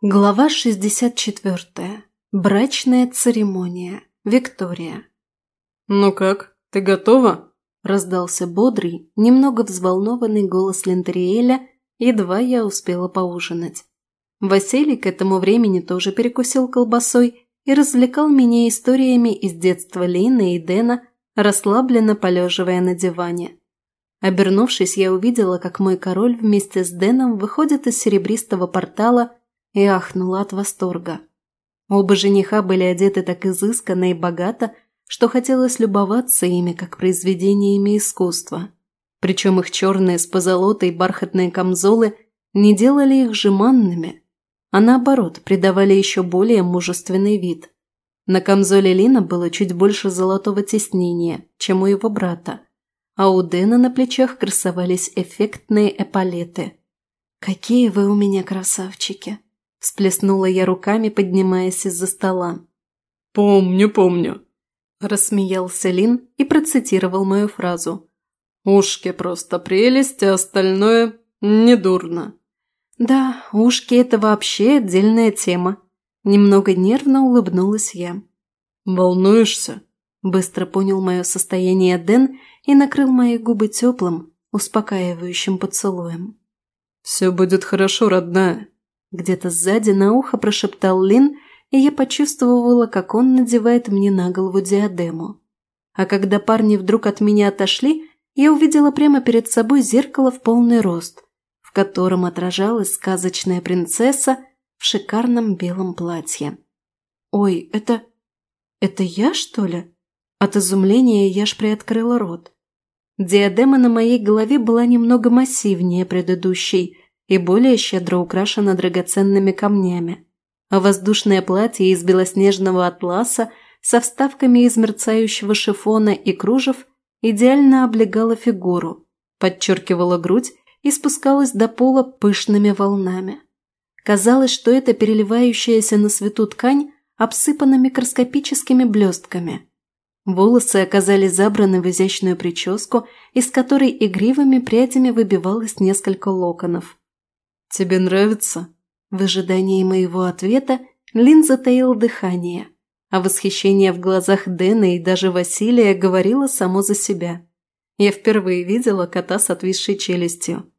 Глава 64. Брачная церемония. Виктория. «Ну как, ты готова?» – раздался бодрый, немного взволнованный голос Лентериэля, едва я успела поужинать. Василий к этому времени тоже перекусил колбасой и развлекал меня историями из детства Лины и Дэна, расслабленно полеживая на диване. Обернувшись, я увидела, как мой король вместе с Дэном выходит из серебристого портала – и ахнула от восторга. Оба жениха были одеты так изысканно и богато, что хотелось любоваться ими как произведениями искусства. Причем их черные с позолотой бархатные камзолы не делали их жеманными, а наоборот придавали еще более мужественный вид. На камзоле Лина было чуть больше золотого тиснения, чем у его брата, а у Дэна на плечах красовались эффектные эполеты. «Какие вы у меня красавчики!» Всплеснула я руками, поднимаясь из-за стола. «Помню, помню», – рассмеялся Лин и процитировал мою фразу. «Ушки просто прелесть, а остальное недурно». «Да, ушки – это вообще отдельная тема». Немного нервно улыбнулась я. «Волнуешься?» – быстро понял мое состояние Дэн и накрыл мои губы теплым, успокаивающим поцелуем. «Все будет хорошо, родная. Где-то сзади на ухо прошептал Лин, и я почувствовала, как он надевает мне на голову диадему. А когда парни вдруг от меня отошли, я увидела прямо перед собой зеркало в полный рост, в котором отражалась сказочная принцесса в шикарном белом платье. «Ой, это... это я, что ли?» От изумления я ж приоткрыла рот. Диадема на моей голове была немного массивнее предыдущей, и более щедро украшена драгоценными камнями, а воздушное платье из белоснежного атласа со вставками из мерцающего шифона и кружев идеально облегало фигуру, подчеркивало грудь и спускалось до пола пышными волнами. Казалось, что эта переливающаяся на свету ткань обсыпана микроскопическими блестками. Волосы оказались забраны в изящную прическу, из которой игривыми прядями выбивалось несколько локонов. «Тебе нравится?» В ожидании моего ответа Лин затаил дыхание, а восхищение в глазах Дэна и даже Василия говорило само за себя. Я впервые видела кота с отвисшей челюстью.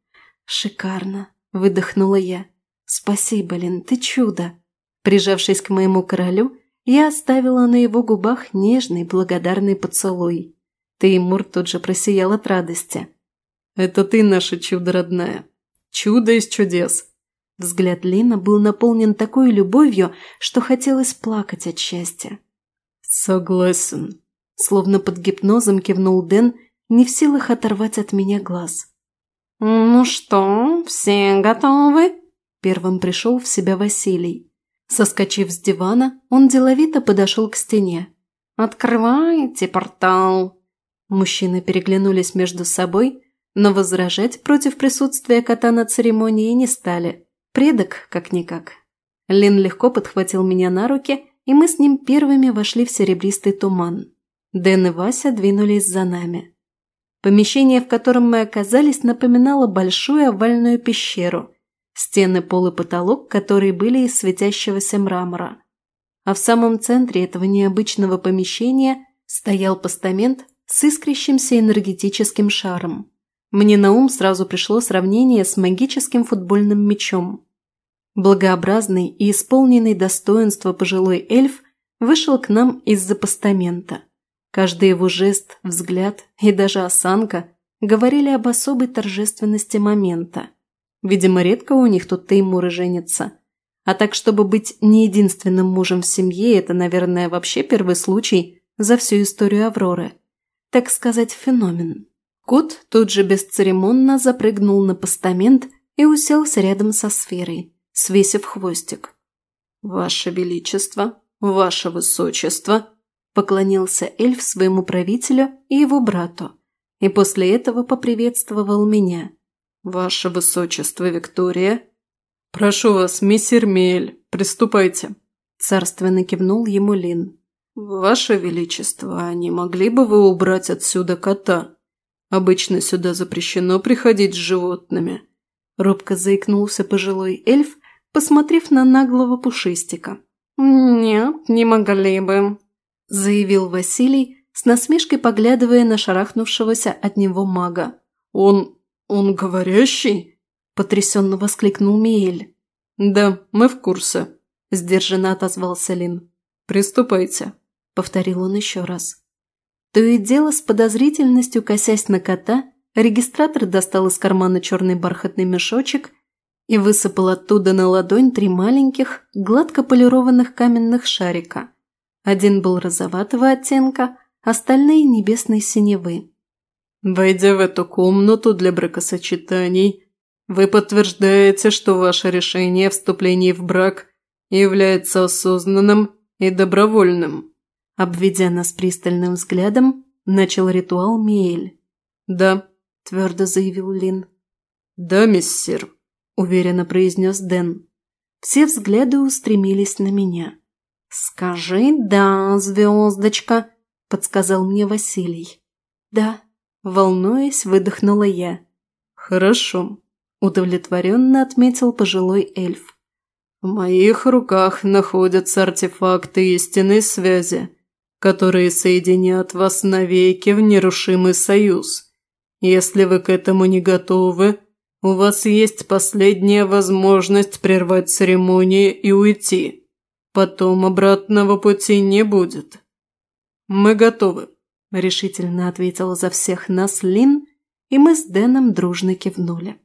«Шикарно!» – выдохнула я. «Спасибо, Лин, ты чудо!» Прижавшись к моему королю, я оставила на его губах нежный благодарный поцелуй. Теймур тут же просиял от радости. «Это ты наше чудо родная!» Чудо из чудес!» Взгляд Лина был наполнен такой любовью, что хотелось плакать от счастья. «Согласен», – словно под гипнозом кивнул Дэн, не в силах оторвать от меня глаз. «Ну что, все готовы?» Первым пришел в себя Василий. Соскочив с дивана, он деловито подошел к стене. «Открывайте портал!» Мужчины переглянулись между собой, но возражать против присутствия кота на церемонии не стали. Предок, как-никак. Лин легко подхватил меня на руки, и мы с ним первыми вошли в серебристый туман. Дэн и Вася двинулись за нами. Помещение, в котором мы оказались, напоминало большую овальную пещеру. Стены, пол и потолок, которые были из светящегося мрамора. А в самом центре этого необычного помещения стоял постамент с искрящимся энергетическим шаром. Мне на ум сразу пришло сравнение с магическим футбольным мячом. Благообразный и исполненный достоинства пожилой эльф вышел к нам из-за постамента. Каждый его жест, взгляд и даже осанка говорили об особой торжественности момента. Видимо, редко у них тут Теймуры женятся. А так, чтобы быть не единственным мужем в семье, это, наверное, вообще первый случай за всю историю Авроры. Так сказать, феномен. Кот тут же бесцеремонно запрыгнул на постамент и уселся рядом со сферой, свесив хвостик. «Ваше Величество, Ваше Высочество!» поклонился эльф своему правителю и его брату, и после этого поприветствовал меня. «Ваше Высочество, Виктория!» «Прошу вас, миссир Мель, приступайте!» Царственно кивнул ему Лин. «Ваше Величество, а не могли бы вы убрать отсюда кота?» Обычно сюда запрещено приходить с животными». Робко заикнулся пожилой эльф, посмотрев на наглого пушистика. «Нет, не могли бы», – заявил Василий, с насмешкой поглядывая на шарахнувшегося от него мага. «Он... он говорящий?» – потрясенно воскликнул Миэль. «Да, мы в курсе», – сдержанно отозвался Лин. «Приступайте», – повторил он еще раз. То и дело с подозрительностью косясь на кота, регистратор достал из кармана черный бархатный мешочек и высыпал оттуда на ладонь три маленьких, гладко полированных каменных шарика. Один был розоватого оттенка, остальные небесной синевы. «Войдя в эту комнату для бракосочетаний, вы подтверждаете, что ваше решение о вступлении в брак является осознанным и добровольным», обведя нас пристальным взглядом, начал ритуал Миэль. «Да», – твердо заявил Лин. «Да, миссир», – уверенно произнес Дэн. Все взгляды устремились на меня. «Скажи «да», звездочка», – подсказал мне Василий. «Да», – волнуясь, выдохнула я. «Хорошо», – удовлетворенно отметил пожилой эльф. «В моих руках находятся артефакты истинной связи, которые соединят вас навеки в нерушимый союз. Если вы к этому не готовы, у вас есть последняя возможность прервать церемонию и уйти». Потом обратного пути не будет. Мы готовы, решительно ответила за всех нас Лин, и мы с Дэном дружно кивнули.